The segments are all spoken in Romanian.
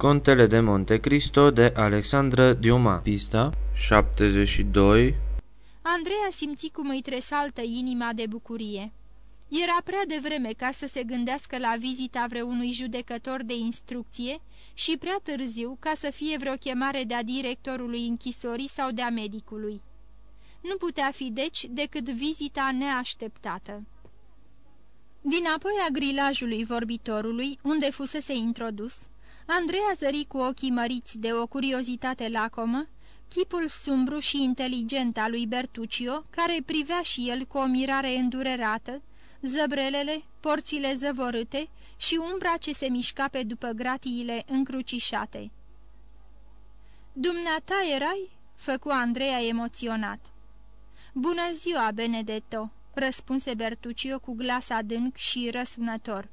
Contele de Monte Cristo de Alexandra Diuma Pista 72 Andreea simți cum îi tresaltă inima de bucurie. Era prea devreme ca să se gândească la vizita vreunui judecător de instrucție și prea târziu ca să fie vreo chemare de-a directorului închisorii sau de-a medicului. Nu putea fi deci decât vizita neașteptată. Din apoi a grilajului vorbitorului, unde fusese introdus, Andreea zări cu ochii măriți de o curiozitate lacomă chipul sumbru și inteligent al lui Bertuccio, care privea și el cu o mirare îndurerată, zăbrelele, porțile zăvorâte și umbra ce se mișca pe după gratiile încrucișate. Dumneata erai?" făcu Andreea emoționat. Bună ziua, Benedetto!" răspunse Bertuccio cu glas adânc și răsunător.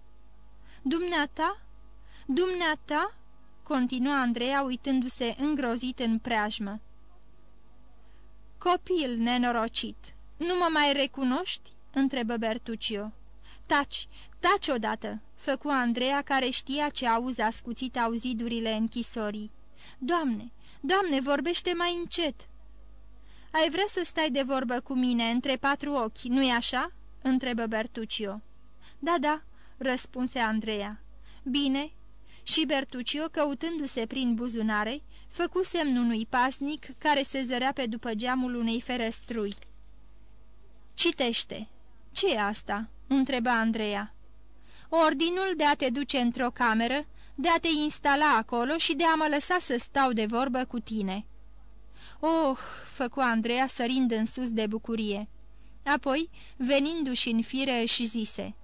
Dumneata?" Dumneata?" continua Andreea uitându-se îngrozit în preajmă. Copil nenorocit, nu mă mai recunoști?" întrebă Bertuccio. Taci, taci odată!" făcu Andreea care știa ce auzi ascuțit auzidurile închisorii. Doamne, doamne, vorbește mai încet!" Ai vrea să stai de vorbă cu mine între patru ochi, nu-i așa?" întrebă Bertuccio. Da, da," răspunse Andreea. Bine, și Bertuccio, căutându-se prin buzunare, făcu semnul unui pasnic care se zărea pe după geamul unei ferestrui. Citește. ce e asta?" întreba Andreea. Ordinul de a te duce într-o cameră, de a te instala acolo și de a mă lăsa să stau de vorbă cu tine." Oh!" făcu Andreea sărind în sus de bucurie. Apoi, venindu-și în fire, își zise...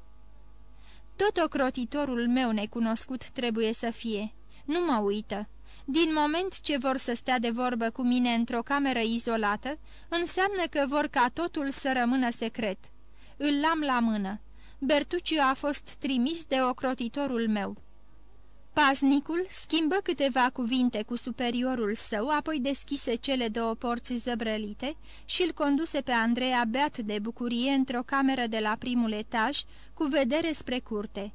Tot ocrotitorul meu necunoscut trebuie să fie. Nu mă uită. Din moment ce vor să stea de vorbă cu mine într-o cameră izolată, înseamnă că vor ca totul să rămână secret. Îl am la mână. Bertuccio a fost trimis de ocrotitorul meu. Paznicul schimbă câteva cuvinte cu superiorul său, apoi deschise cele două porți zăbrălite și îl conduse pe Andreea beat de bucurie într-o cameră de la primul etaj, cu vedere spre curte.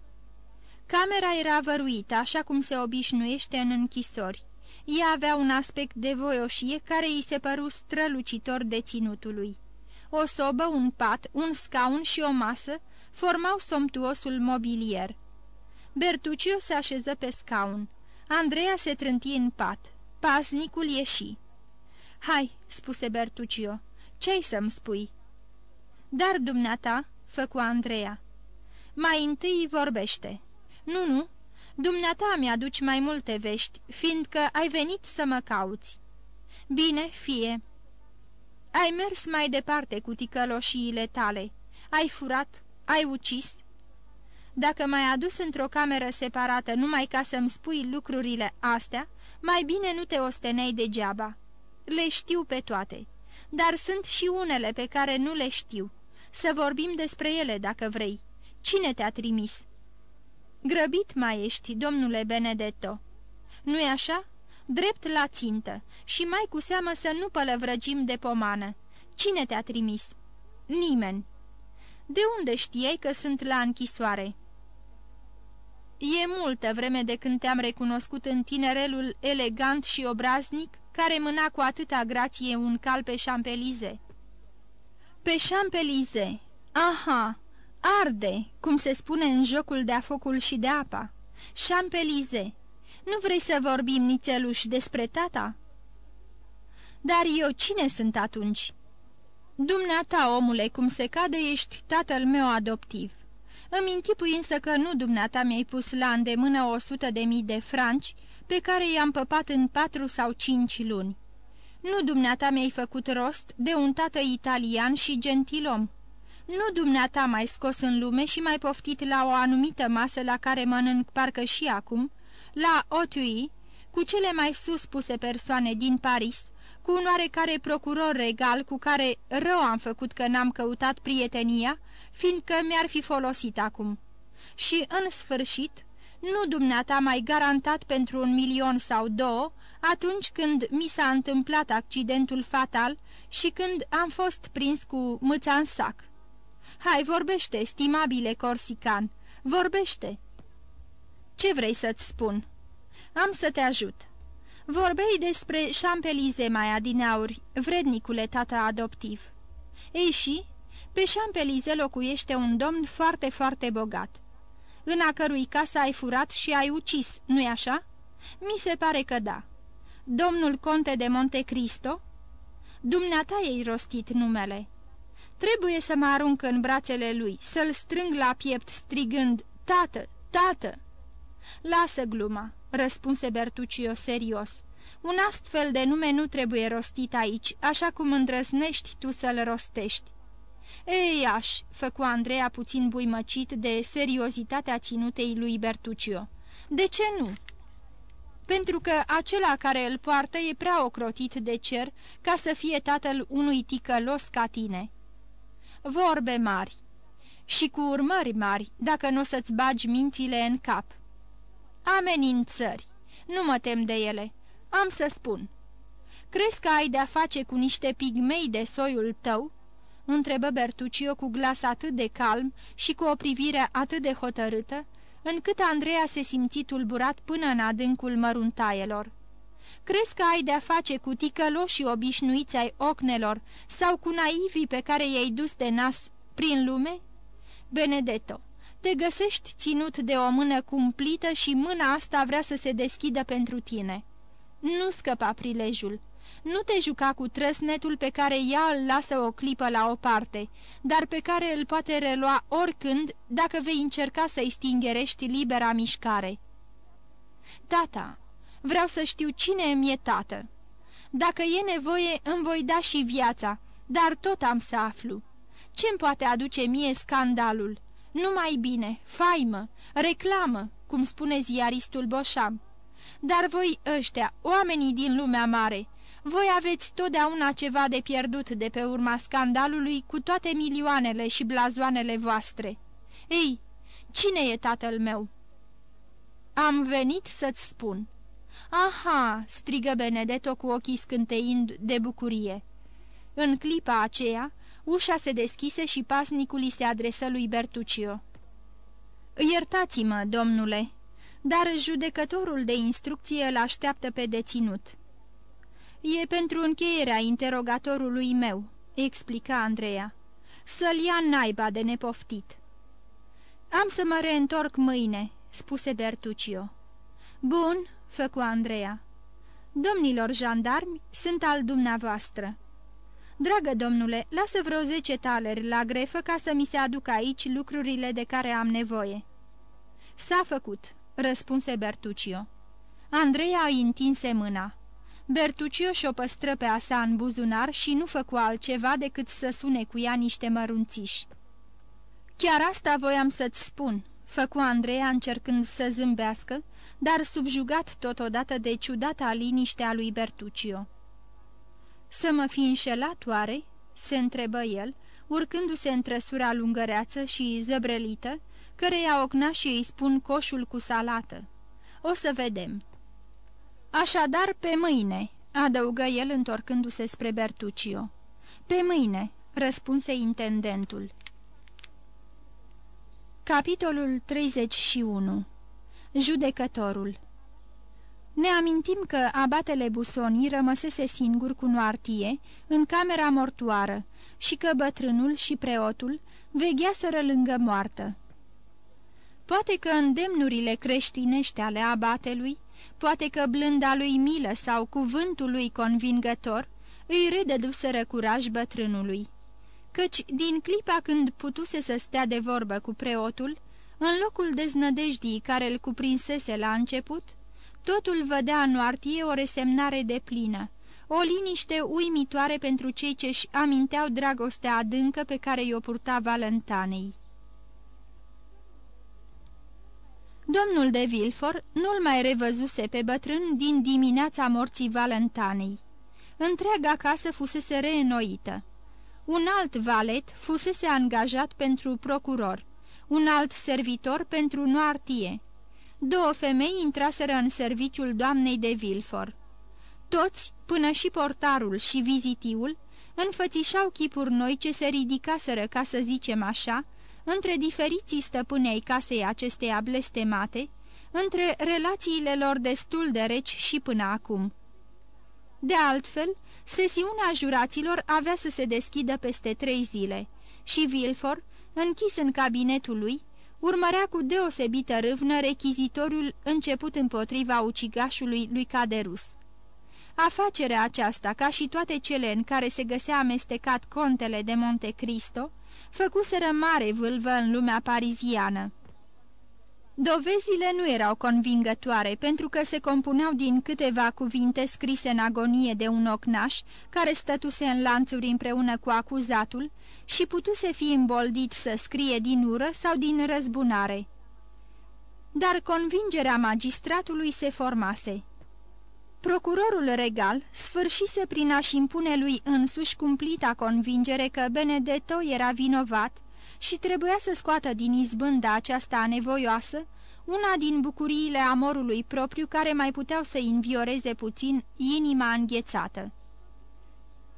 Camera era văruită, așa cum se obișnuiește în închisori. Ea avea un aspect de voioșie care îi se păru strălucitor de ținutului. O sobă, un pat, un scaun și o masă formau somptuosul mobilier. Bertuccio se așeză pe scaun. Andreea se trânti în pat. Pasnicul ieși. Hai," spuse Bertuccio, ce-ai să-mi spui?" Dar dumneata," făcu Andreea. Mai întâi vorbește." Nu, nu, dumneata mi-aduci mai multe vești, fiindcă ai venit să mă cauți." Bine, fie." Ai mers mai departe cu ticăloșiile tale. Ai furat, ai ucis, dacă m-ai adus într-o cameră separată numai ca să-mi spui lucrurile astea, mai bine nu te ostenei degeaba. Le știu pe toate, dar sunt și unele pe care nu le știu. Să vorbim despre ele, dacă vrei. Cine te-a trimis?" Grăbit mai ești, domnule Benedetto. Nu-i așa? Drept la țintă și mai cu seamă să nu pălăvrăgim de pomană. Cine te-a trimis?" Nimeni." De unde știai că sunt la închisoare?" E multă vreme de când te-am recunoscut în tinerelul elegant și obraznic, care mâna cu atâta grație un cal pe șampelize. Pe șampelize, aha, arde, cum se spune în jocul de-a focul și de apa. Șampelize, nu vrei să vorbim nițeluș despre tata? Dar eu cine sunt atunci? Dumneata, omule, cum se cade, ești tatăl meu adoptiv. Îmi închipui însă că nu dumneata mi-ai pus la îndemână o sută de mii de franci, pe care i-am păpat în patru sau cinci luni. Nu dumneata mi-ai făcut rost de un tată italian și gentilom. Nu dumneata mai scos în lume și mai poftit la o anumită masă la care mănânc parcă și acum, la Otui, cu cele mai sus puse persoane din Paris, cu un oarecare procuror regal cu care rău am făcut că n-am căutat prietenia, fiindcă mi-ar fi folosit acum. Și, în sfârșit, nu dumneata mai garantat pentru un milion sau două, atunci când mi s-a întâmplat accidentul fatal și când am fost prins cu mâța în sac. Hai, vorbește, stimabile corsican, vorbește! Ce vrei să-ți spun?" Am să te ajut. Vorbei despre Champelize mai adineauri, vrednicule tată adoptiv. Ei și, pe Champelize locuiește un domn foarte, foarte bogat, în a cărui casă ai furat și ai ucis, nu-i așa? Mi se pare că da. Domnul conte de Monte Cristo? Dumneata ei rostit numele. Trebuie să mă arunc în brațele lui, să-l strâng la piept strigând, Tată, tată! Lasă gluma, răspunse Bertuccio serios. Un astfel de nume nu trebuie rostit aici, așa cum îndrăznești tu să-l rostești. Ei, aș, făcu Andreea puțin buimăcit de seriozitatea ținutei lui Bertuccio. De ce nu? Pentru că acela care îl poartă e prea ocrotit de cer ca să fie tatăl unui ticălos ca tine. Vorbe mari și cu urmări mari, dacă nu o să-ți bagi mințile în cap. Amenințări, nu mă tem de ele, am să spun. Crezi că ai de-a face cu niște pigmei de soiul tău?" Întrebă Bertuccio cu glas atât de calm și cu o privire atât de hotărâtă, încât Andreea se simți tulburat până în adâncul măruntaielor. Crezi că ai de-a face cu ticăloșii obișnuiți ai ocnelor sau cu naivii pe care i-ai dus de nas prin lume? Benedetto, te găsești ținut de o mână cumplită și mâna asta vrea să se deschidă pentru tine. Nu scăpa prilejul. Nu te juca cu trăsnetul pe care ea îl lasă o clipă la o parte, dar pe care îl poate relua oricând dacă vei încerca să-i stingerești libera mișcare. Tata, vreau să știu cine îmi e tată. Dacă e nevoie, îmi voi da și viața, dar tot am să aflu. Ce-mi poate aduce mie scandalul? Nu mai bine, faimă, reclamă, cum spune ziaristul Boșam. Dar voi ăștia, oamenii din lumea mare, voi aveți totdeauna ceva de pierdut de pe urma scandalului cu toate milioanele și blazoanele voastre. Ei, cine e tatăl meu?" Am venit să-ți spun." Aha!" strigă Benedetto cu ochii scânteind de bucurie. În clipa aceea, ușa se deschise și pasnicul îi se adresă lui Bertuccio. Iertați-mă, domnule," dar judecătorul de instrucție îl așteaptă pe deținut. E pentru încheierea interogatorului meu," explica Andreea. Să-l ia naiba de nepoftit." Am să mă reîntorc mâine," spuse Bertuccio. Bun," făcu Andreea. Domnilor jandarmi, sunt al dumneavoastră." Dragă domnule, lasă vreo zece taleri la grefă ca să mi se aducă aici lucrurile de care am nevoie." S-a făcut," răspunse Bertuccio. Andreea îi întinse mâna. Bertuccio și-o păstră pe asa în buzunar și nu făcu altceva decât să sune cu ea niște mărunțiși. Chiar asta voiam să-ți spun," făcu Andreea încercând să zâmbească, dar subjugat totodată de ciudata liniștea lui Bertuccio. Să mă fi înșelat oare?" se întrebă el, urcându-se în trăsura lungăreață și zăbrelită, căreia ocnașii îi spun coșul cu salată. O să vedem." Așadar, pe mâine," adăugă el întorcându-se spre Bertuccio. Pe mâine," răspunse intendentul. Capitolul 31 Judecătorul Ne amintim că abatele Busoni rămăsese singur cu Noartie în camera mortoară și că bătrânul și preotul vegheaseră lângă moartă. Poate că îndemnurile creștinești ale abatelui, poate că blânda lui milă sau cuvântul lui convingător îi redăduseră curaj bătrânului. Căci din clipa când putuse să stea de vorbă cu preotul, în locul deznădejdii care îl cuprinsese la început, totul vădea în Noartie o resemnare de plină, o liniște uimitoare pentru cei ce-și aminteau dragostea adâncă pe care i-o purta Valentanei. Domnul de Vilfor nu-l mai revăzuse pe bătrân din dimineața morții Valentanei. Întreaga casă fusese reînnoită. Un alt valet fusese angajat pentru procuror, un alt servitor pentru noartie. Două femei intraseră în serviciul doamnei de Vilfor. Toți, până și portarul și vizitiul, înfățișau chipuri noi ce se ridicaseră, ca să zicem așa, între diferiții stăpâni ai casei acesteia blestemate, între relațiile lor destul de reci și până acum. De altfel, sesiunea juraților avea să se deschidă peste trei zile și Vilfor, închis în cabinetul lui, urmărea cu deosebită râvnă rechizitoriul început împotriva ucigașului lui Caderus. Afacerea aceasta, ca și toate cele în care se găsea amestecat contele de Monte Cristo, făcuseră mare vâlvă în lumea pariziană. Dovezile nu erau convingătoare, pentru că se compuneau din câteva cuvinte scrise în agonie de un ocnaș, care stătuse în lanțuri împreună cu acuzatul și putuse fi îmboldit să scrie din ură sau din răzbunare. Dar convingerea magistratului se formase. Procurorul regal sfârșise prin a-și impune lui însuși cumplita convingere că Benedetto era vinovat și trebuia să scoată din izbânda aceasta nevoioasă una din bucuriile amorului propriu care mai puteau să învioreze puțin inima înghețată.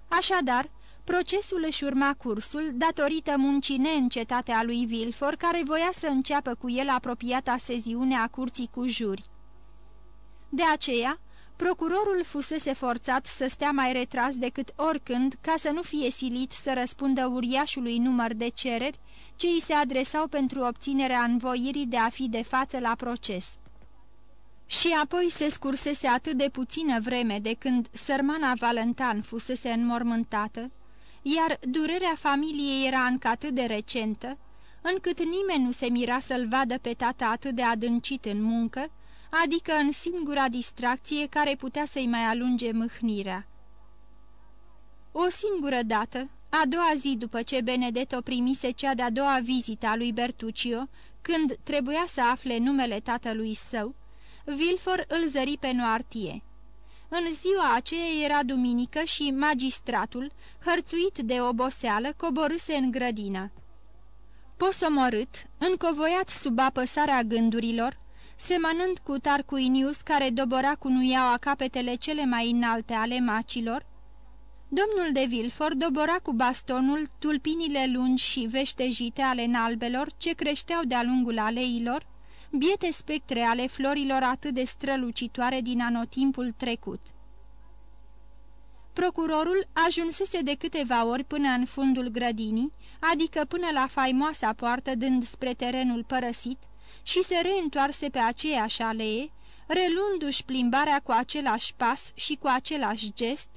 Așadar, procesul își urma cursul datorită muncii neîncetate a lui Vilfor, care voia să înceapă cu el apropiata seziune a curții cu juri. De aceea, Procurorul fusese forțat să stea mai retras decât oricând ca să nu fie silit să răspundă uriașului număr de cereri ce îi se adresau pentru obținerea învoirii de a fi de față la proces. Și apoi se scursese atât de puțină vreme de când sărmana Valentan fusese înmormântată, iar durerea familiei era încă atât de recentă, încât nimeni nu se mira să-l vadă pe tata atât de adâncit în muncă, adică în singura distracție care putea să-i mai alunge mâhnirea. O singură dată, a doua zi după ce Benedetto primise cea de-a doua vizită a lui Bertuccio, când trebuia să afle numele tatălui său, Vilfor îl zări pe Noartie. În ziua aceea era duminică și magistratul, hărțuit de oboseală, coborâse în grădină. Posomorât, încovoiat sub apăsarea gândurilor, semănând cu Tarquinius care dobora cu nuiaua capetele cele mai înalte ale macilor, domnul de Vilfort dobora cu bastonul tulpinile lungi și veștejite ale nalbelor ce creșteau de-a lungul aleilor, biete spectre ale florilor atât de strălucitoare din anotimpul trecut. Procurorul ajunsese de câteva ori până în fundul grădinii, adică până la faimoasa poartă dând spre terenul părăsit, și se reîntoarse pe aceeași alee, relundu-și plimbarea cu același pas și cu același gest,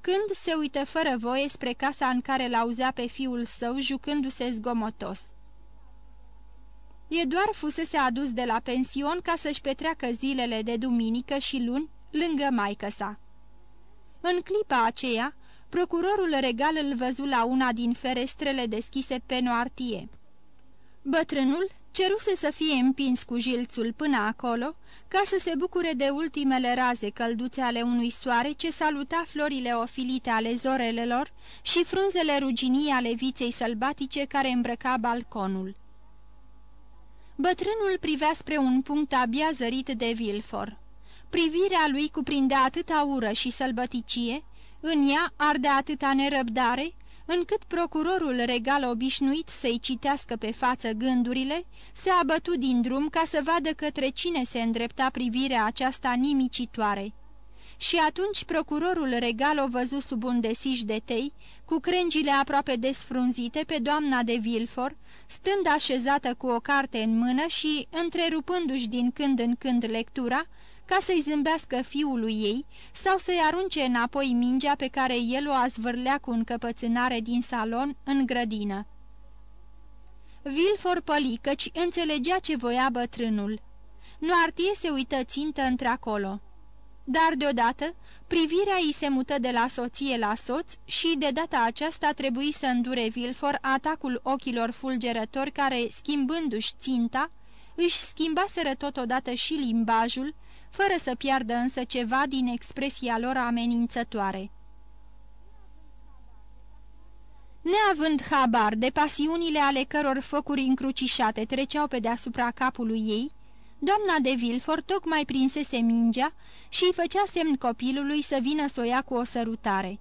când se uită fără voie spre casa în care l-auzea pe fiul său jucându-se zgomotos. E doar fusese adus de la pension ca să-și petreacă zilele de duminică și luni lângă maică sa. În clipa aceea, procurorul regal îl văzu la una din ferestrele deschise pe Noartie. Bătrânul ceruse să fie împins cu jilțul până acolo, ca să se bucure de ultimele raze călduțe ale unui soare ce saluta florile ofilite ale zorelelor și frunzele ruginii ale viței sălbatice care îmbrăca balconul. Bătrânul privea spre un punct abia zărit de Vilfor. Privirea lui cuprindea atâta ură și sălbăticie, în ea arde atâta nerăbdare, încât procurorul regal obișnuit să-i citească pe față gândurile, se abătu din drum ca să vadă către cine se îndrepta privirea aceasta nimicitoare. Și atunci procurorul regal o văzu sub un desiș de tei, cu crengile aproape desfrunzite pe doamna de Vilfor, stând așezată cu o carte în mână și, întrerupându-și din când în când lectura, ca să-i zâmbească fiului ei sau să-i arunce înapoi mingea pe care el o azvârlea cu încăpățânare din salon în grădină. Vilfor păli, căci înțelegea ce voia bătrânul. Noartie se uită țintă într-acolo. Dar deodată, privirea îi se mută de la soție la soț și de data aceasta trebuie să îndure Vilfor atacul ochilor fulgerători care, schimbându-și ținta, își schimbaseră totodată și limbajul, fără să piardă însă ceva din expresia lor amenințătoare. Neavând habar de pasiunile ale căror focuri încrucișate treceau pe deasupra capului ei, doamna de Vilfort tocmai prinsese mingea și îi făcea semn copilului să vină să o ia cu o sărutare.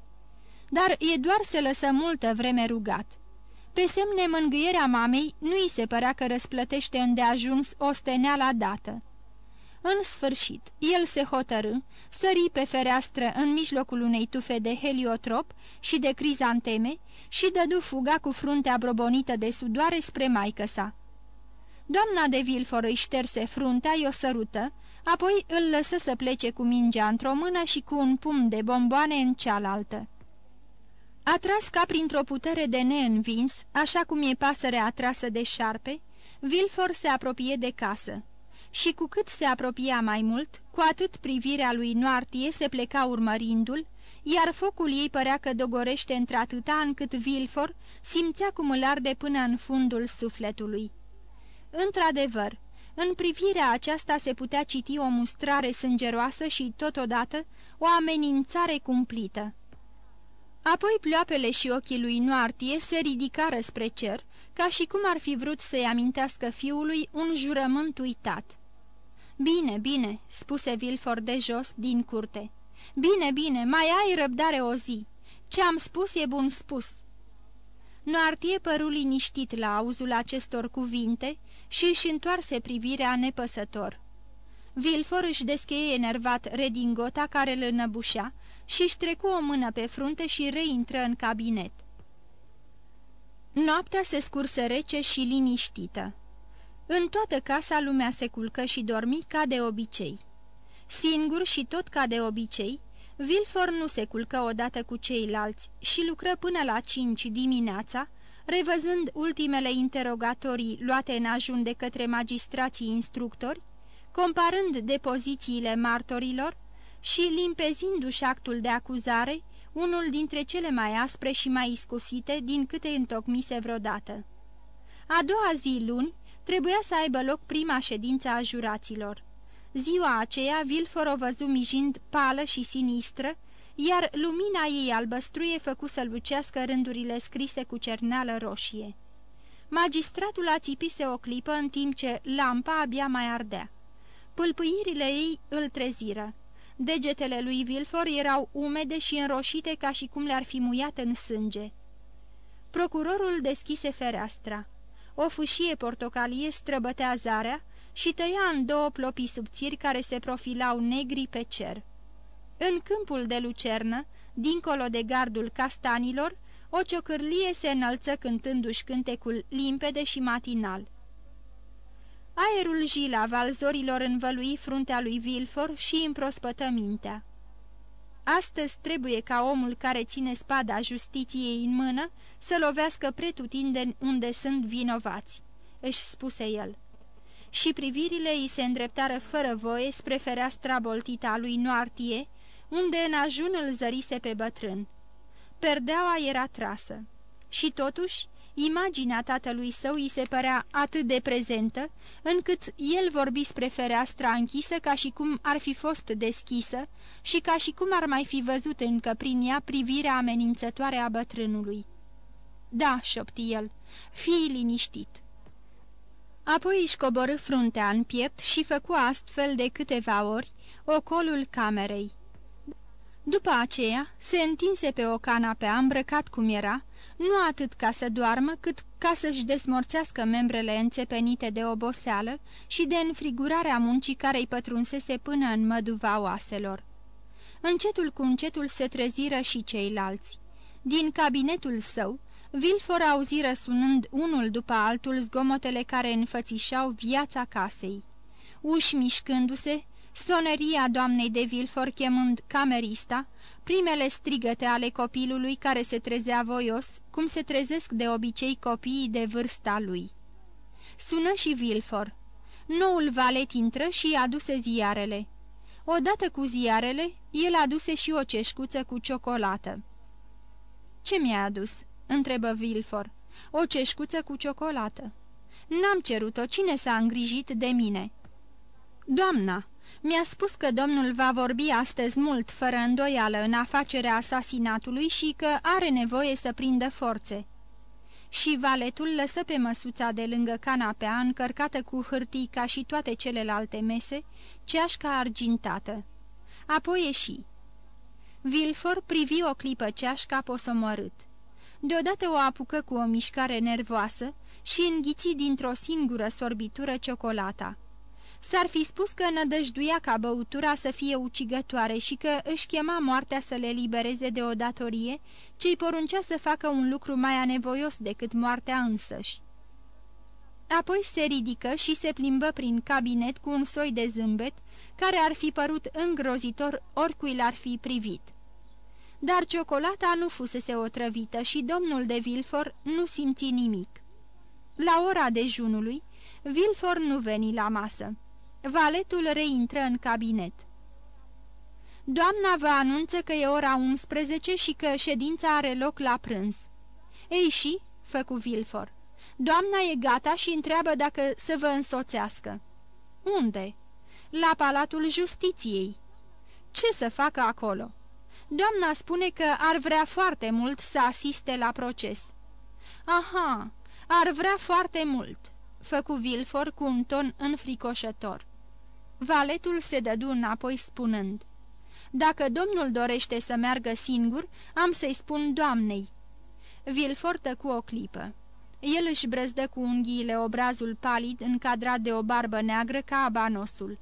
Dar e doar să lăsă multă vreme rugat. Pe semne mângâierea mamei nu îi se părea că răsplătește îndeajuns o steneală dată În sfârșit, el se hotărâ, sări pe fereastră în mijlocul unei tufe de heliotrop și de crizanteme și dădu fuga cu fruntea brobonită de sudoare spre maică sa. Doamna de Vilfor îi șterse fruntea, i-o sărută, apoi îl lăsă să plece cu mingea într-o mână și cu un pum de bomboane în cealaltă. Atras ca printr-o putere de neînvins, așa cum e pasărea atrasă de șarpe, Vilfor se apropie de casă. Și cu cât se apropia mai mult, cu atât privirea lui Noartie se pleca urmărindu-l, iar focul ei părea că dogorește într-atâta încât Vilfor simțea cum îl arde până în fundul sufletului. Într-adevăr, în privirea aceasta se putea citi o mustrare sângeroasă și, totodată, o amenințare cumplită. Apoi ploapele și ochii lui Noartie se ridicară spre cer, ca și cum ar fi vrut să-i amintească fiului un jurământ uitat. Bine, bine," spuse Vilford de jos din curte. Bine, bine, mai ai răbdare o zi. Ce am spus e bun spus." Noartie păru liniștit la auzul acestor cuvinte și își întoarse privirea nepăsător. Vilfor își descheie enervat redingota care îl înăbușea și își trecu o mână pe frunte și reintră în cabinet. Noaptea se scurse rece și liniștită. În toată casa lumea se culcă și dormi ca de obicei. Singur și tot ca de obicei, Vilfor nu se culcă odată cu ceilalți și lucră până la cinci dimineața, revăzând ultimele interogatorii luate în ajun de către magistrații instructori, comparând depozițiile martorilor și limpezindu-și actul de acuzare, unul dintre cele mai aspre și mai iscusite din câte întocmise vreodată. A doua zi, luni, trebuia să aibă loc prima ședință a juraților. Ziua aceea, Vilfor o văzu mijind pală și sinistră, iar lumina ei albăstruie făcu să lucească rândurile scrise cu cerneală roșie. Magistratul ațipise o clipă în timp ce lampa abia mai ardea. Pâlpâirile ei îl treziră. Degetele lui Vilfor erau umede și înroșite ca și cum le-ar fi muiat în sânge. Procurorul deschise fereastra. O fâșie portocalie străbătea zarea și tăia în două plopii subțiri care se profilau negri pe cer. În câmpul de lucernă, dincolo de gardul castanilor, o ciocârlie se înălță cântându-și cântecul limpede și matinal. Aerul jilav al zorilor învălui fruntea lui Vilfor și împrospătă mintea. Astăzi trebuie ca omul care ține spada justiției în mână să lovească pretutindeni unde sunt vinovați, își spuse el. Și privirile îi se îndreptară fără voie spre fereastra boltită a lui Noartie, unde în ajun îl zărise pe bătrân. Perdeaua era trasă. Și totuși, imaginea tatălui său îi se părea atât de prezentă, încât el vorbi spre fereastra închisă ca și cum ar fi fost deschisă și ca și cum ar mai fi văzut încă prin ea privirea amenințătoare a bătrânului. Da," șopti el, fii liniștit." Apoi își coborâ fruntea în piept și făcu astfel de câteva ori ocolul camerei. După aceea, se întinse pe o canapea îmbrăcat cum era, nu atât ca să doarmă, cât ca să-și desmorțească membrele înțepenite de oboseală și de înfrigurarea muncii care îi pătrunsese până în măduva oaselor. Încetul cu încetul se treziră și ceilalți. Din cabinetul său, Vilfor auzi răsunând unul după altul zgomotele care înfățișau viața casei. Uși mișcându-se, soneria doamnei de Vilfor chemând camerista, primele strigăte ale copilului care se trezea voios, cum se trezesc de obicei copiii de vârsta lui. Sună și Vilfor. Noul valet intră și aduse ziarele. Odată cu ziarele, el aduse și o ceșcuță cu ciocolată. Ce mi-a adus?" întrebă Vilfor. O ceșcuță cu ciocolată." N-am cerut-o, cine s-a îngrijit de mine?" Doamna, mi-a spus că domnul va vorbi astăzi mult, fără îndoială, în afacerea asasinatului și că are nevoie să prindă forțe." Și valetul lăsă pe măsuța de lângă canapea, încărcată cu hârtii ca și toate celelalte mese, ceașca argintată. Apoi ieși. Vilfor privi o clipă ceașca posomorât. Deodată o apucă cu o mișcare nervoasă și înghiți dintr-o singură sorbitură ciocolata S-ar fi spus că nădăjduia ca băutura să fie ucigătoare și că își chema moartea să le libereze de o datorie ce îi poruncea să facă un lucru mai anevoios decât moartea însăși. Apoi se ridică și se plimbă prin cabinet cu un soi de zâmbet care ar fi părut îngrozitor oricui l-ar fi privit. Dar ciocolata nu fusese otrăvită și domnul de Vilfor nu simți nimic. La ora dejunului, Vilfor nu veni la masă. Valetul reintră în cabinet. Doamna vă anunță că e ora 11 și că ședința are loc la prânz. Ei și, făcu Vilfor, doamna e gata și întreabă dacă să vă însoțească. Unde? La Palatul Justiției. Ce să facă acolo? Doamna spune că ar vrea foarte mult să asiste la proces. Aha, ar vrea foarte mult, făcu Vilfor cu un ton înfricoșător. Valetul se dădu înapoi spunând, Dacă domnul dorește să meargă singur, am să-i spun doamnei." Vilfor cu o clipă. El își brăzdă cu unghiile obrazul palid încadrat de o barbă neagră ca abanosul.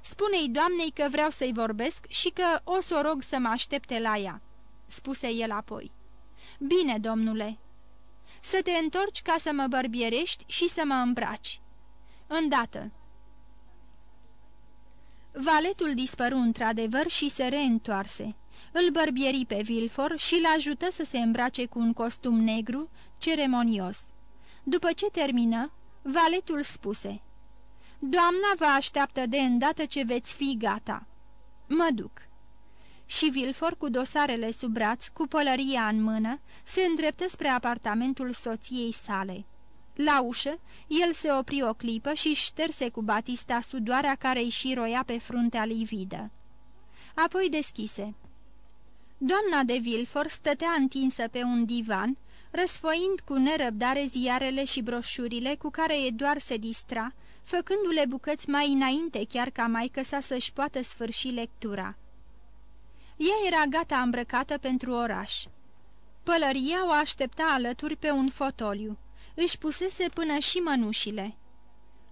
Spune-i doamnei că vreau să-i vorbesc și că o să o rog să mă aștepte la ea," spuse el apoi. Bine, domnule." Să te întorci ca să mă bărbierești și să mă îmbraci." Îndată." Valetul dispăru într-adevăr și se reîntoarse. Îl bărbieri pe Vilfor și l ajută să se îmbrace cu un costum negru, ceremonios. După ce termină, Valetul spuse, Doamna vă așteaptă de îndată ce veți fi gata." Mă duc." Și Vilfor, cu dosarele sub braț, cu pălăria în mână, se îndreptă spre apartamentul soției sale. La ușă, el se opri o clipă și șterse cu batista sudoarea care îi șiroia pe fruntea lividă. Apoi deschise. Doamna de Vilfor stătea întinsă pe un divan, răsfoind cu nerăbdare ziarele și broșurile cu care Eduard se distra, făcându-le bucăți mai înainte chiar ca maică sa să-și poată sfârși lectura. Ea era gata îmbrăcată pentru oraș. Pălăria o aștepta alături pe un fotoliu. Își pusese până și mănușile.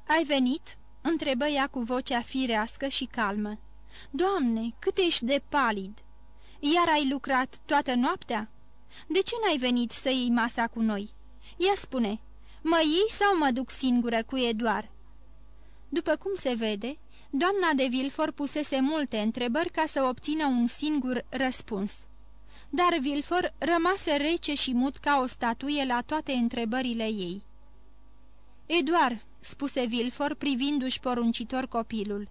Ai venit?" întrebă ea cu vocea firească și calmă. Doamne, cât ești de palid! Iar ai lucrat toată noaptea? De ce n-ai venit să iei masa cu noi? Ia spune, mă iei sau mă duc singură cu Eduard?" După cum se vede, doamna de Vilfor pusese multe întrebări ca să obțină un singur răspuns. Dar Vilfor rămase rece și mut ca o statuie la toate întrebările ei. Eduard, spuse Vilfor privindu-și poruncitor copilul,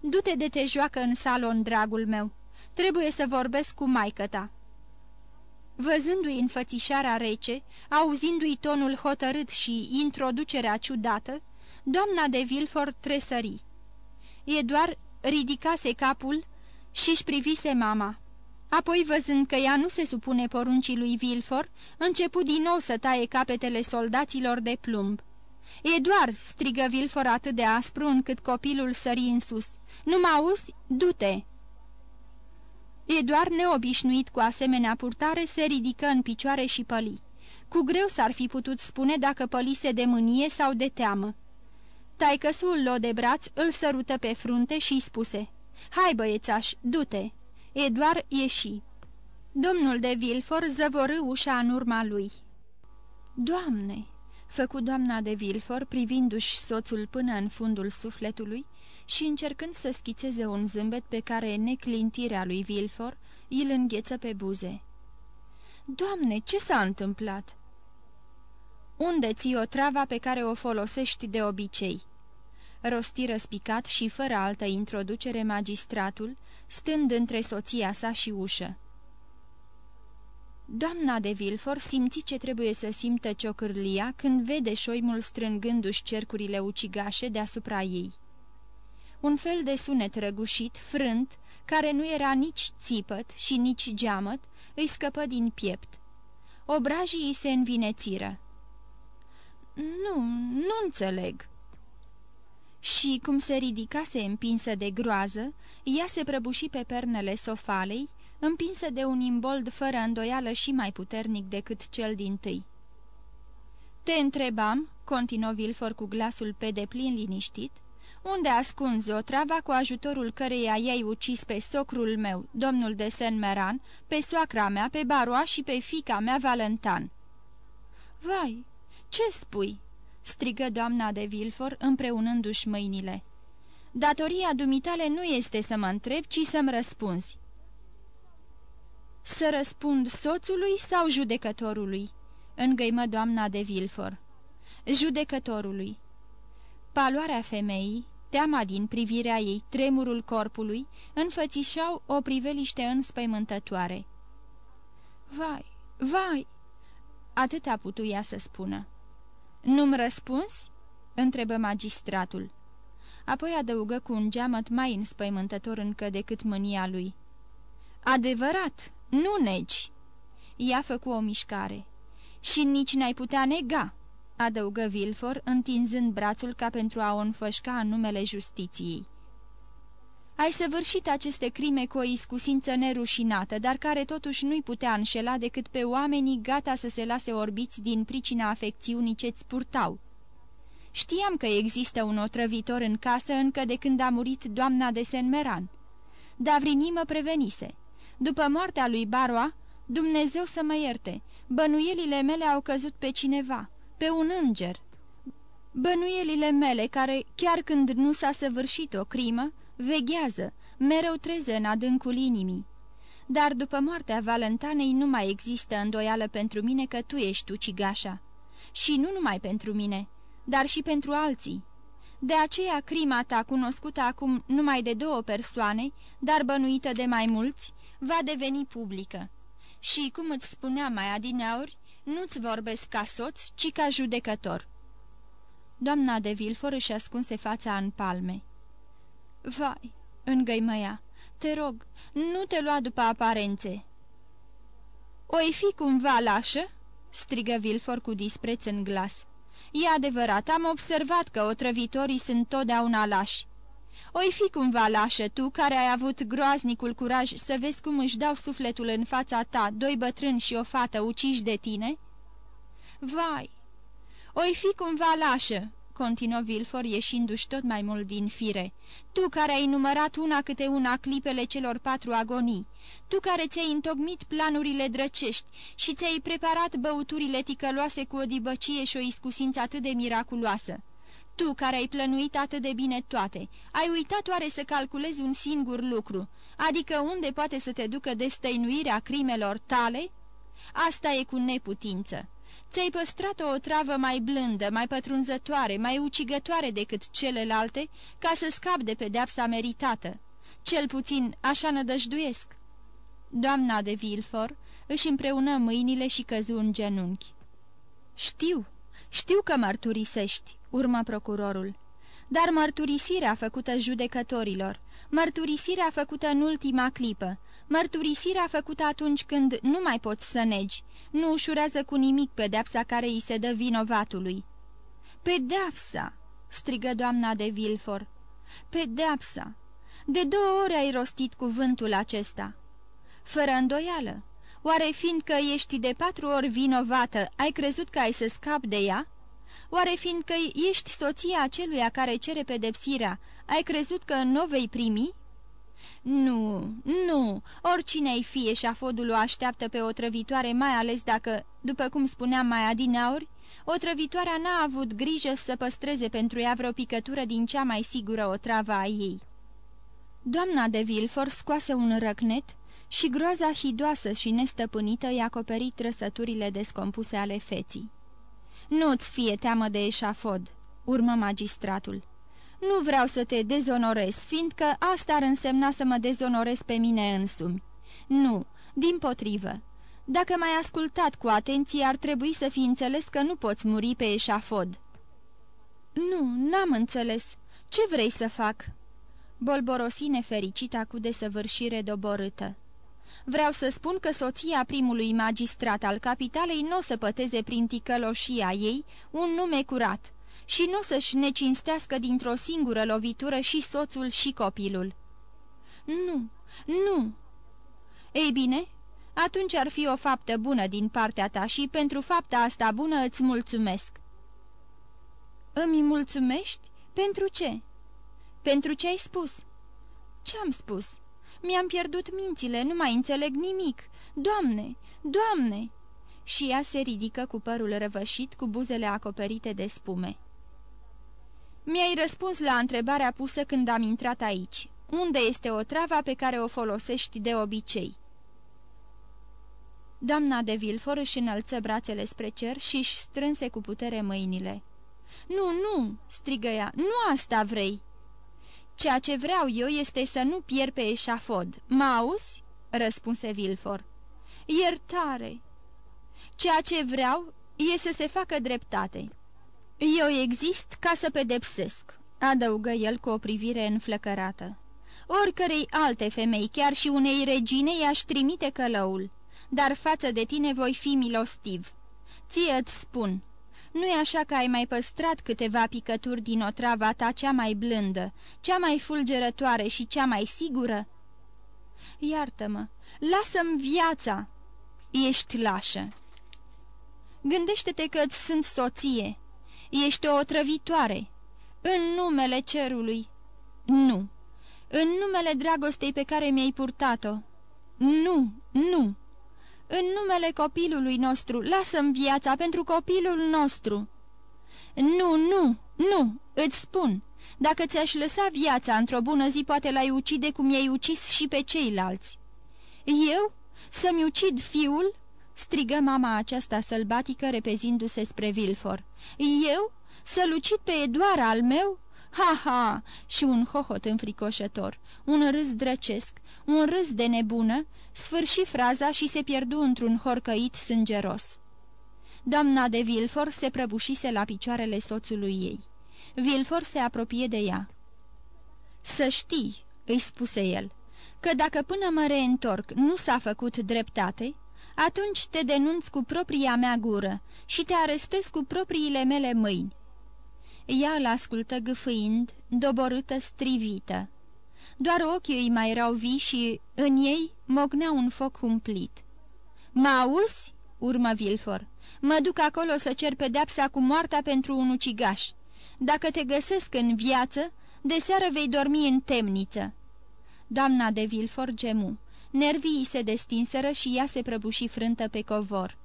du-te de te joacă în salon, dragul meu. Trebuie să vorbesc cu maică ta." Văzându-i înfățișarea rece, auzindu-i tonul hotărât și introducerea ciudată, doamna de Vilfort tresări. Eduard ridicase capul și-și privise mama. Apoi, văzând că ea nu se supune poruncii lui Vilfor, începu din nou să taie capetele soldaților de plumb. Eduard!" strigă Vilfor atât de aspru încât copilul sări în sus. Nu mă auzi? Du-te!" Eduard, neobișnuit cu asemenea purtare, se ridică în picioare și păli. Cu greu s-ar fi putut spune dacă pălise de mânie sau de teamă. Taicăsul l de braț, îl sărută pe frunte și îi spuse, Hai băiețaș, du-te!" Eduard ieși. Domnul de Vilfor zăvorâ ușa în urma lui. Doamne!" făcu doamna de Vilfor, privindu-și soțul până în fundul sufletului și încercând să schițeze un zâmbet pe care neclintirea lui Vilfor îl îngheță pe buze. Doamne, ce s-a întâmplat?" Unde ții o trava pe care o folosești de obicei?" rosti răspicat și fără altă introducere magistratul, stând între soția sa și ușă. Doamna de Vilfor simți ce trebuie să simtă ciocârlia când vede șoimul strângându-și cercurile ucigașe deasupra ei. Un fel de sunet răgușit, frânt, care nu era nici țipăt și nici geamăt, îi scăpă din piept. Obrajii îi se învinețiră. Nu, nu înțeleg," și, cum se ridicase împinsă de groază, ea se prăbuși pe pernele sofalei, împinsă de un imbold fără îndoială și mai puternic decât cel din tâi. Te întrebam, continuă Vilfor cu glasul pe deplin liniștit, Unde ascunzi o trava cu ajutorul căreia i-ai ucis pe socrul meu, domnul de Saint-Meran, pe soacra mea, pe baroa și pe fica mea Valentan?" Vai, ce spui?" Strigă doamna de Vilfor împreunându-și mâinile. Datoria dumitale nu este să mă întreb, ci să-mi răspunzi." Să răspund soțului sau judecătorului?" îngăimă doamna de Vilfor. Judecătorului. Paloarea femeii, teama din privirea ei, tremurul corpului, înfățișau o priveliște înspăimântătoare. Vai, vai!" Atâta putu ea să spună. Nu-mi răspunzi?" întrebă magistratul. Apoi adăugă cu un geamăt mai înspăimântător încă decât mânia lui. Adevărat, nu negi!" Ea făcu o mișcare. Și nici n-ai putea nega!" adăugă Vilfor, întinzând brațul ca pentru a o înfășca în numele justiției. Ai săvârșit aceste crime cu o iscusință nerușinată, dar care totuși nu-i putea înșela decât pe oamenii gata să se lase orbiți din pricina afecțiunii ce-ți purtau. Știam că există un otrăvitor în casă încă de când a murit doamna de Senmeran. Davrini mă prevenise. După moartea lui Baroa, Dumnezeu să mă ierte, bănuielile mele au căzut pe cineva, pe un înger. Bănuielile mele, care, chiar când nu s-a săvârșit o crimă, veghează, mereu treze în adâncul inimii. Dar după moartea Valentanei nu mai există îndoială pentru mine că tu ești ucigașa. Și nu numai pentru mine, dar și pentru alții. De aceea crima ta, cunoscută acum numai de două persoane, dar bănuită de mai mulți, va deveni publică. Și, cum îți spunea mai adineauri, nu-ți vorbesc ca soț, ci ca judecător." Doamna de Vilfor își ascunse fața în palme. Vai, îngăimă ea, te rog, nu te lua după aparențe." O-i fi cumva lașă?" strigă Vilfor cu dispreț în glas. E adevărat, am observat că otrăvitorii sunt totdeauna lași. Oi fi cumva lașă tu, care ai avut groaznicul curaj să vezi cum își dau sufletul în fața ta doi bătrâni și o fată uciși de tine? Vai! Oi fi cumva lașă, continuă Vilfor ieșindu-și tot mai mult din fire. Tu care ai numărat una câte una clipele celor patru agonii, tu care ți-ai întocmit planurile drăcești și ți-ai preparat băuturile ticăloase cu o dibăcie și o iscusință atât de miraculoasă. Tu care ai plănuit atât de bine toate, ai uitat oare să calculezi un singur lucru, adică unde poate să te ducă destăinuirea crimelor tale? Asta e cu neputință. Ți-ai păstrat o travă mai blândă, mai pătrunzătoare, mai ucigătoare decât celelalte, ca să scap de pedeapsa meritată. Cel puțin așa nădăjduiesc. Doamna de Vilfor își împreună mâinile și căzu în genunchi. Știu, știu că mărturisești, urmă procurorul. Dar mărturisirea făcută judecătorilor, mărturisirea făcută în ultima clipă, mărturisirea făcută atunci când nu mai poți să negi, nu ușurează cu nimic pedeapsa care îi se dă vinovatului. Pedeapsa!" strigă doamna de Vilfor. Pedeapsa! De două ori ai rostit cuvântul acesta." Fără îndoială. Oare fiindcă ești de patru ori vinovată, ai crezut că ai să scapi de ea?" Oare fiindcă ești soția aceluia care cere pedepsirea, ai crezut că nu o vei primi?" Nu, nu, oricine ai fi eșafodul o așteaptă pe o trăvitoare, mai ales dacă, după cum spuneam mai adineauri, o trăvitoarea n-a avut grijă să păstreze pentru ea vreo picătură din cea mai sigură o travă a ei. Doamna de Vilfor scoase un răcnet și groaza hidoasă și nestăpânită i-a acoperit trăsăturile descompuse ale feții. Nu-ți fie teamă de eșafod," urmă magistratul. Nu vreau să te dezonorez, fiindcă asta ar însemna să mă dezonorez pe mine însumi. Nu, din potrivă. Dacă m-ai ascultat cu atenție, ar trebui să fi înțeles că nu poți muri pe eșafod." Nu, n-am înțeles. Ce vrei să fac?" Bolborosi nefericita cu desăvârșire doborâtă. Vreau să spun că soția primului magistrat al capitalei nu o să păteze prin ticăloșia ei un nume curat și nu să-și necinstească dintr-o singură lovitură și soțul și copilul. Nu, nu. Ei bine, atunci ar fi o faptă bună din partea ta și pentru fapta asta bună îți mulțumesc. Îmi mulțumești? Pentru ce? Pentru ce ai spus?" Ce-am spus? Mi-am pierdut mințile, nu mai înțeleg nimic. Doamne, Doamne!" Și ea se ridică cu părul răvășit, cu buzele acoperite de spume. Mi-ai răspuns la întrebarea pusă când am intrat aici. Unde este o trava pe care o folosești de obicei?" Doamna de Vilfor își înălță brațele spre cer și își strânse cu putere mâinile. Nu, nu!" strigă ea, nu asta vrei!" Ceea ce vreau eu este să nu pierd pe eșafod. Mă auzi?" răspunse Vilfor. Iertare! Ceea ce vreau e să se facă dreptate. Eu exist ca să pedepsesc," adăugă el cu o privire înflăcărată. Oricărei alte femei, chiar și unei regine, i-aș trimite călăul, dar față de tine voi fi milostiv. Ție îți spun, nu-i așa că ai mai păstrat câteva picături din otrava ta cea mai blândă, cea mai fulgerătoare și cea mai sigură? Iartă-mă, lasă-mi viața! Ești lașă! Gândește-te că îți sunt soție. Ești o otrăvitoare. În numele cerului. Nu. În numele dragostei pe care mi-ai purtat-o. Nu, nu. În numele copilului nostru, lasă-mi viața pentru copilul nostru." Nu, nu, nu, îți spun, dacă ți-aș lăsa viața într-o bună zi, poate l-ai ucide cum i-ai ucis și pe ceilalți." Eu? Să-mi ucid fiul?" Strigă mama aceasta sălbatică repezindu-se spre Vilfor. Eu? Să-l ucid pe Eduard al meu? Ha, ha!" și un hohot înfricoșător, un râs drăcesc, un râs de nebună, sfârși fraza și se pierdu într-un horcăit sângeros. Doamna de Vilfor se prăbușise la picioarele soțului ei. Vilfor se apropie de ea. Să știi," îi spuse el, că dacă până mă reîntorc nu s-a făcut dreptate, atunci te denunț cu propria mea gură și te arestez cu propriile mele mâini." Ea îl ascultă gâfâind, doborâtă, strivită. Doar ochii îi mai erau vii și în ei mognea un foc umplit. Mă auzi?" urmă Vilfor. Mă duc acolo să cer pedepsa cu moartea pentru un ucigaș. Dacă te găsesc în viață, de seară vei dormi în temniță." Doamna de Vilfor gemu. Nervii se destinseră și ea se prăbuși frântă pe covor.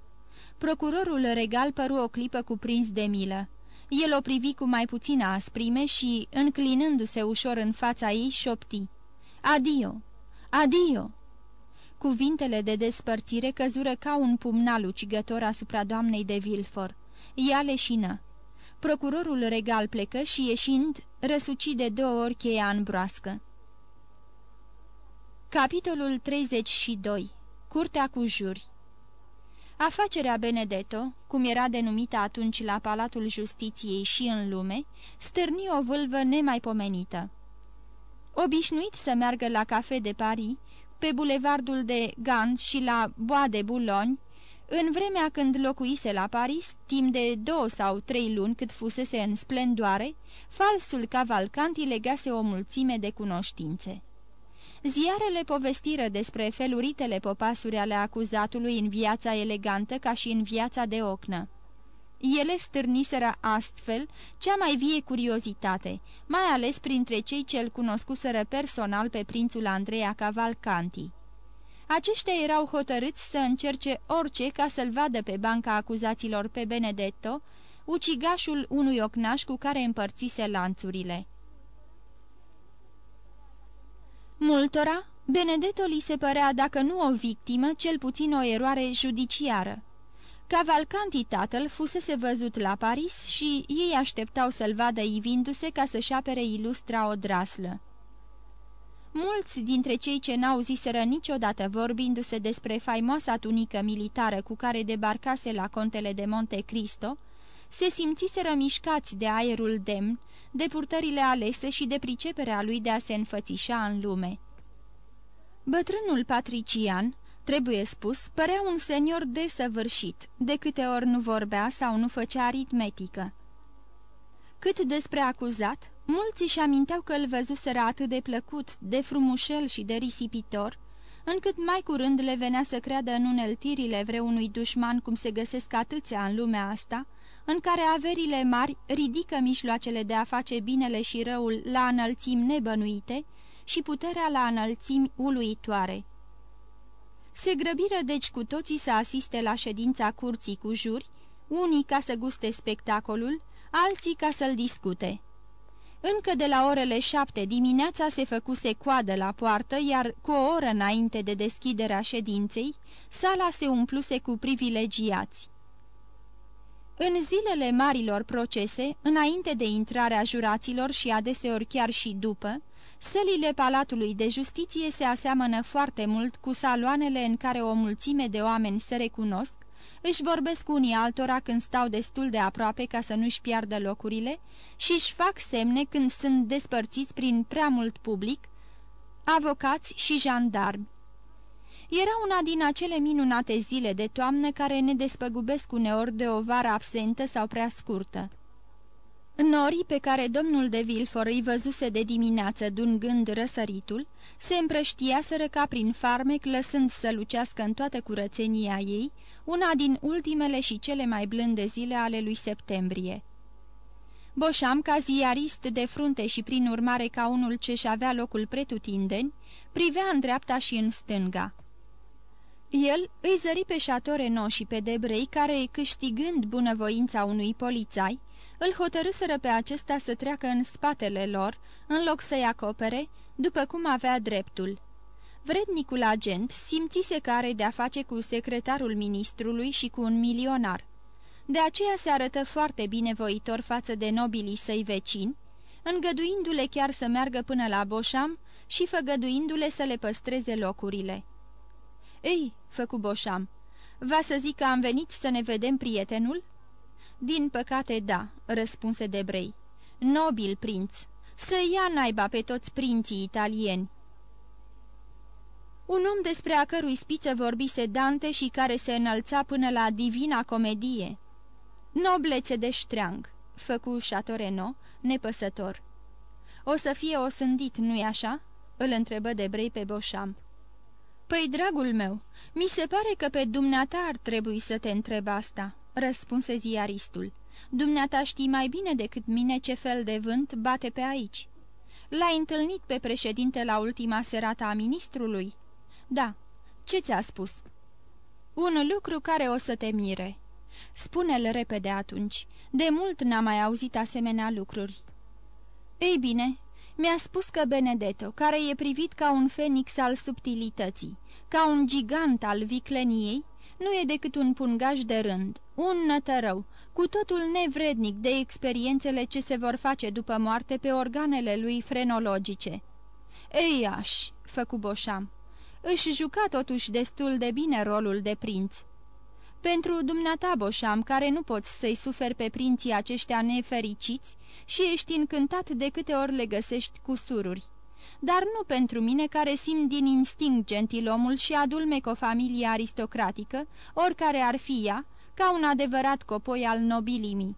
Procurorul regal păru o clipă cuprins de milă. El o privi cu mai puțină asprime și, înclinându-se ușor în fața ei, șopti. Adio! Adio! Cuvintele de despărțire căzură ca un pumnal ucigător asupra doamnei de Vilfor. Ea leșină. Procurorul regal plecă și, ieșind, răsuci de două ori cheia în broască. Capitolul 32. Curtea cu juri Afacerea Benedetto, cum era denumită atunci la Palatul Justiției și în lume, stârni o vâlvă nemaipomenită. Obișnuit să meargă la cafe de Paris, pe bulevardul de Gand și la Bois de Boulogne, în vremea când locuise la Paris, timp de două sau trei luni cât fusese în splendoare, falsul Cavalcanti legase o mulțime de cunoștințe. Ziarele povestiră despre feluritele popasuri ale acuzatului în viața elegantă ca și în viața de ocnă. Ele stârniseră astfel cea mai vie curiozitate, mai ales printre cei ce-l cunoscuseră personal pe prințul Andreea Cavalcanti. Aceștia erau hotărâți să încerce orice ca să-l vadă pe banca acuzaților pe Benedetto, ucigașul unui ocnaș cu care împărțise lanțurile. Multora, Benedetto li se părea, dacă nu o victimă, cel puțin o eroare judiciară. Cavalcanti tatăl fusese văzut la Paris și ei așteptau să-l vadă ivindu-se ca să-și apere ilustra odraslă. Mulți dintre cei ce n-au ziseră niciodată vorbindu-se despre faimoasa tunică militară cu care debarcase la contele de Monte Cristo, se simțiseră mișcați de aerul demn, de purtările alese și de priceperea lui de a se înfățișa în lume. Bătrânul patrician, trebuie spus, părea un senior desăvârșit, de câte ori nu vorbea sau nu făcea aritmetică. Cât despre acuzat, mulți își aminteau că îl văzuseră atât de plăcut, de frumușel și de risipitor, încât mai curând le venea să creadă în uneltirile vreunui dușman cum se găsesc atâția în lumea asta, în care averile mari ridică mijloacele de a face binele și răul la înălțimi nebănuite și puterea la înălțimi uluitoare. Se grăbiră deci cu toții să asiste la ședința curții cu juri, unii ca să guste spectacolul, alții ca să-l discute. Încă de la orele șapte dimineața se făcuse coadă la poartă, iar cu o oră înainte de deschiderea ședinței, sala se umpluse cu privilegiați. În zilele marilor procese, înainte de intrarea juraților și adeseori chiar și după, sălile Palatului de Justiție se aseamănă foarte mult cu saloanele în care o mulțime de oameni se recunosc, își vorbesc unii altora când stau destul de aproape ca să nu-și piardă locurile și își fac semne când sunt despărțiți prin prea mult public, avocați și jandarmi. Era una din acele minunate zile de toamnă care ne despăgubesc uneori de o vară absentă sau prea scurtă. Norii pe care domnul de Vilfor îi văzuse de dimineață d'un gând răsăritul, se împrăștiaseră ca prin farmec, lăsând să lucească în toată curățenia ei, una din ultimele și cele mai blânde zile ale lui septembrie. Boșam, ca ziarist de frunte și prin urmare ca unul ce-și avea locul pretutindeni, privea în dreapta și în stânga. El îi zări pe Chateau și pe Debrei, care, câștigând bunăvoința unui polițai, îl hotărâsără pe acesta să treacă în spatele lor, în loc să-i acopere, după cum avea dreptul. Vrednicul agent simțise că are de-a face cu secretarul ministrului și cu un milionar. De aceea se arătă foarte binevoitor față de nobilii săi vecini, îngăduindu-le chiar să meargă până la Boșam și făgăduindu-le să le păstreze locurile. Ei, făcu Boșam, va să zic că am venit să ne vedem prietenul?" Din păcate, da," răspunse Debrei. Nobil prinț, să ia naiba pe toți prinții italieni." Un om despre a cărui spiță vorbise Dante și care se înălța până la divina comedie. Noblețe de ștreang, făcu Chatoreno, nepăsător. O să fie osândit, nu-i așa?" îl întrebă Debrei pe Boșam. Păi, dragul meu, mi se pare că pe dumneata ar trebui să te întreb asta," răspunse ziaristul. Dumneata știi mai bine decât mine ce fel de vânt bate pe aici." L-ai întâlnit pe președinte la ultima serată a ministrului?" Da. Ce ți-a spus?" Un lucru care o să te mire." Spune-l repede atunci. De mult n-am mai auzit asemenea lucruri." Ei bine, mi-a spus că Benedetto, care e privit ca un fenix al subtilității, ca un gigant al vicleniei, nu e decât un pungaș de rând, un nătărău, cu totul nevrednic de experiențele ce se vor face după moarte pe organele lui frenologice. Ei, aș, făcu Boșam, își juca totuși destul de bine rolul de prinț. Pentru dumneata, Boșam, care nu poți să-i suferi pe prinții aceștia nefericiți și ești încântat de câte ori le găsești cu sururi. Dar nu pentru mine, care simt din instinct gentilomul și adulmec o familie aristocratică, oricare ar fi ea, ca un adevărat copoi al nobilimii.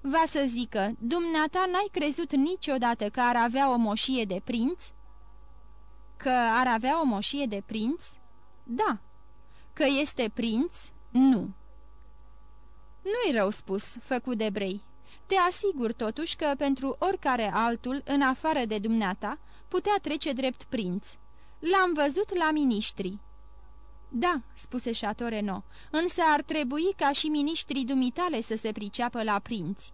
Va să zică, dumneata n-ai crezut niciodată că ar avea o moșie de prinț? Că ar avea o moșie de prinț? Da. Că este prinț? Nu. Nu-i rău spus, făcut de brei. Te asigur totuși că pentru oricare altul, în afară de dumneata, putea trece drept prinț. L-am văzut la miniștri. Da, spuse Chateau însă ar trebui ca și miniștrii dumitale să se priceapă la prinți.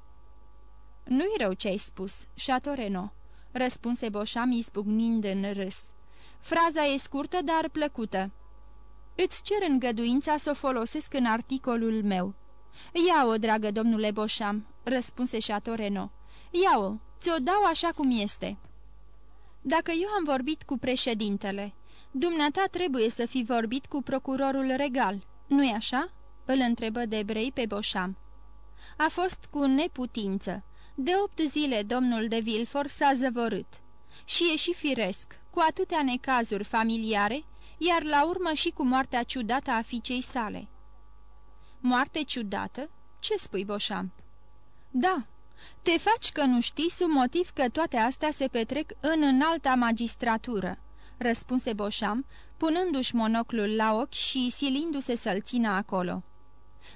Nu-i rău ce ai spus, Chateau răspunse Boșam izbucnind în râs. Fraza e scurtă, dar plăcută. Îți cer îngăduința să o folosesc în articolul meu." Ia-o, dragă domnule Boșam," răspunse Chateau Ia-o, ți-o dau așa cum este." Dacă eu am vorbit cu președintele, dumneata trebuie să fi vorbit cu procurorul regal, nu-i așa?" îl întrebă de brei pe Boșam. A fost cu neputință. De opt zile domnul de Vilfor s-a zăvorât. Și e și firesc, cu atâtea necazuri familiare, iar la urmă și cu moartea ciudată a fiicei sale. Moarte ciudată? Ce spui, Boșam? Da, te faci că nu știi sub motiv că toate astea se petrec în înalta magistratură, răspunse Boșam, punându-și monoclul la ochi și silindu-se să-l țină acolo.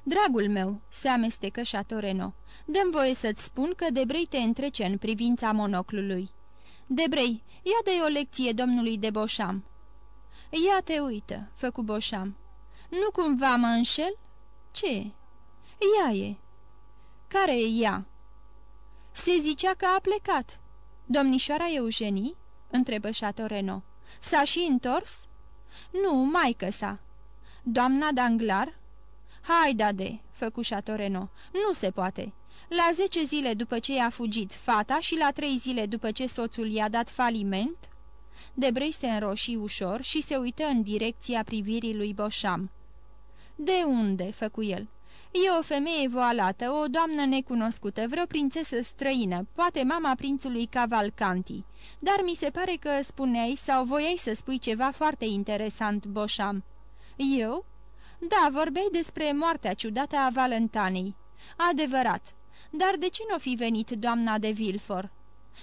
Dragul meu," se amestecă Chateau dăm voie să-ți spun că Debrei te întrece în privința monoclului." Debrei, ia de o lecție domnului de Boșam." Ia te uită," făcu Boșam. Nu cumva mă înșel?" Ce?" Ea e." Care e ea?" Se zicea că a plecat." Domnișoara Eugenie?" întrebă Chateau S-a și întors?" Nu, maică sa." Doamna Danglar?" Hai, dade," făcu Chateau nu se poate." La zece zile după ce i-a fugit fata și la trei zile după ce soțul i-a dat faliment, Debrei se înroși ușor și se uită în direcția privirii lui Boșam. De unde?" făcu el. E o femeie voalată, o doamnă necunoscută, vreo prințesă străină, poate mama prințului Cavalcanti. Dar mi se pare că spuneai sau voiai să spui ceva foarte interesant, Boșam." Eu?" Da, vorbeai despre moartea ciudată a Valentanei." Adevărat. Dar de ce nu fi venit doamna de Vilfor?"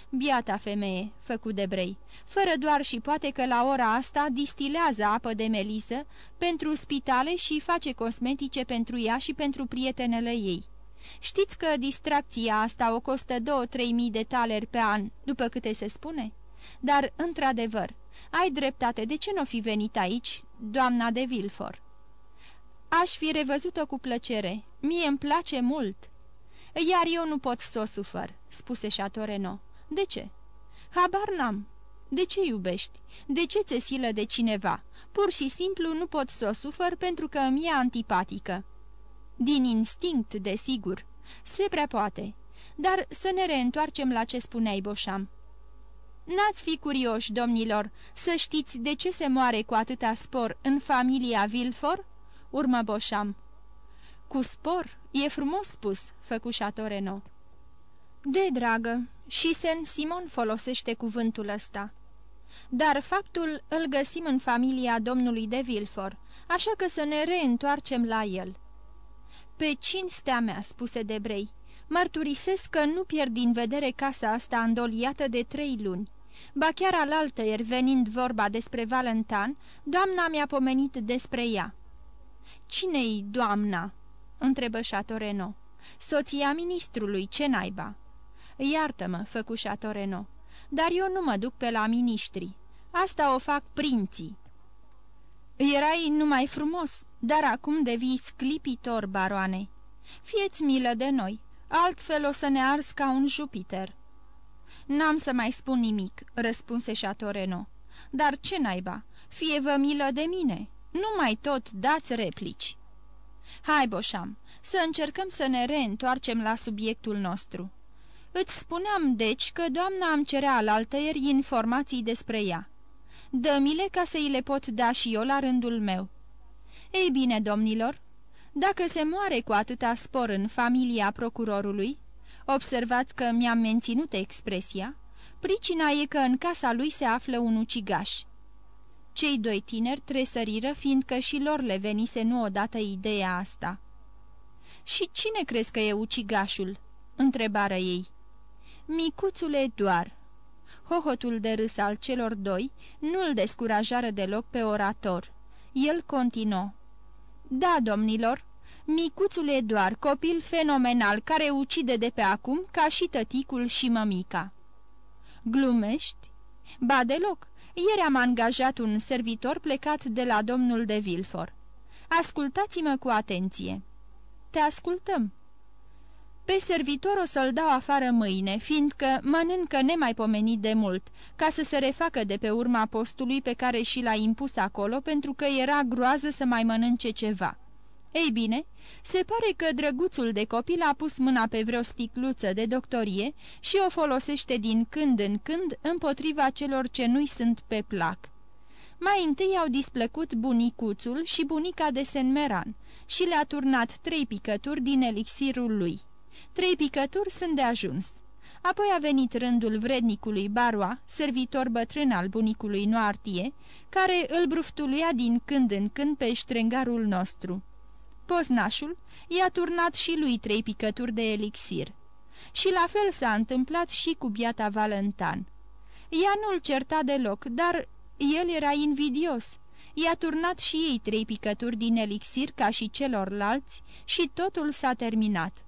Biata femeie, făcu de brei, fără doar și poate că la ora asta distilează apă de melisă pentru spitale și face cosmetice pentru ea și pentru prietenele ei. Știți că distracția asta o costă două-trei mii de taleri pe an, după câte se spune? Dar, într-adevăr, ai dreptate, de ce nu fi venit aici, doamna de Vilfor? Aș fi revăzut-o cu plăcere, mie îmi place mult." Iar eu nu pot să o sufăr," spuse Chateau de ce?" Habar n-am. De ce iubești? De ce ți silă de cineva? Pur și simplu nu pot să o sufăr pentru că îmi e antipatică." Din instinct, desigur. Se prea poate. Dar să ne reîntoarcem la ce spuneai, Boșam. N-ați fi curioși, domnilor, să știți de ce se moare cu atâta spor în familia Vilfor? Urmă Boșam. Cu spor? E frumos spus, făcu Chateau De dragă, și Sen Simon folosește cuvântul ăsta. Dar faptul îl găsim în familia domnului de Vilfor, așa că să ne reîntoarcem la el. Pe cinstea mea, spuse Debrei, mărturisesc că nu pierd din vedere casa asta îndoliată de trei luni. Ba chiar alaltăieri, venind vorba despre Valentan, doamna mi-a pomenit despre ea. Cine-i doamna?" întrebă Chateau Soția ministrului, ce naiba?" Iartă-mă, făcu Chateau dar eu nu mă duc pe la miniștri. Asta o fac prinții." Erai numai frumos, dar acum devii sclipitor, baroane. Fieți milă de noi, altfel o să ne ars ca un Jupiter." N-am să mai spun nimic," răspunse Chateau Dar ce naiba? Fie vă milă de mine. Nu mai tot dați replici." Hai, Boșam, să încercăm să ne reîntoarcem la subiectul nostru." Îți spuneam, deci, că doamna îmi cerea alaltăieri informații despre ea. Dă-mi-le ca să îi le pot da și eu la rândul meu. Ei bine, domnilor, dacă se moare cu atâta spor în familia procurorului, observați că mi-am menținut expresia, pricina e că în casa lui se află un ucigaș. Cei doi tineri tresăriră, fiindcă și lor le venise nu odată ideea asta. Și cine crezi că e ucigașul?" întrebară ei. Micuțule doar. Hohotul de râs al celor doi nu-l descurajară deloc pe orator. El continuă. Da, domnilor, micuțul Eduard, copil fenomenal care ucide de pe acum ca și tăticul și mămica. Glumești? Ba deloc, ieri am angajat un servitor plecat de la domnul de Vilfor. Ascultați-mă cu atenție. Te ascultăm. Pe servitor o să-l dau afară mâine, fiindcă mănâncă nemaipomenit de mult, ca să se refacă de pe urma postului pe care și l-a impus acolo, pentru că era groază să mai mănânce ceva. Ei bine, se pare că drăguțul de copil a pus mâna pe vreo sticluță de doctorie și o folosește din când în când împotriva celor ce nu-i sunt pe plac. Mai întâi au displăcut bunicuțul și bunica de Senmeran și le-a turnat trei picături din elixirul lui. Trei picături sunt de ajuns. Apoi a venit rândul vrednicului Baroa, servitor bătrân al bunicului Noartie, care îl bruftuluia din când în când pe ștrengarul nostru. Poznașul i-a turnat și lui trei picături de elixir. Și la fel s-a întâmplat și cu biata Valentan. Ea nu-l certa deloc, dar el era invidios. I-a turnat și ei trei picături din elixir ca și celorlalți și totul s-a terminat.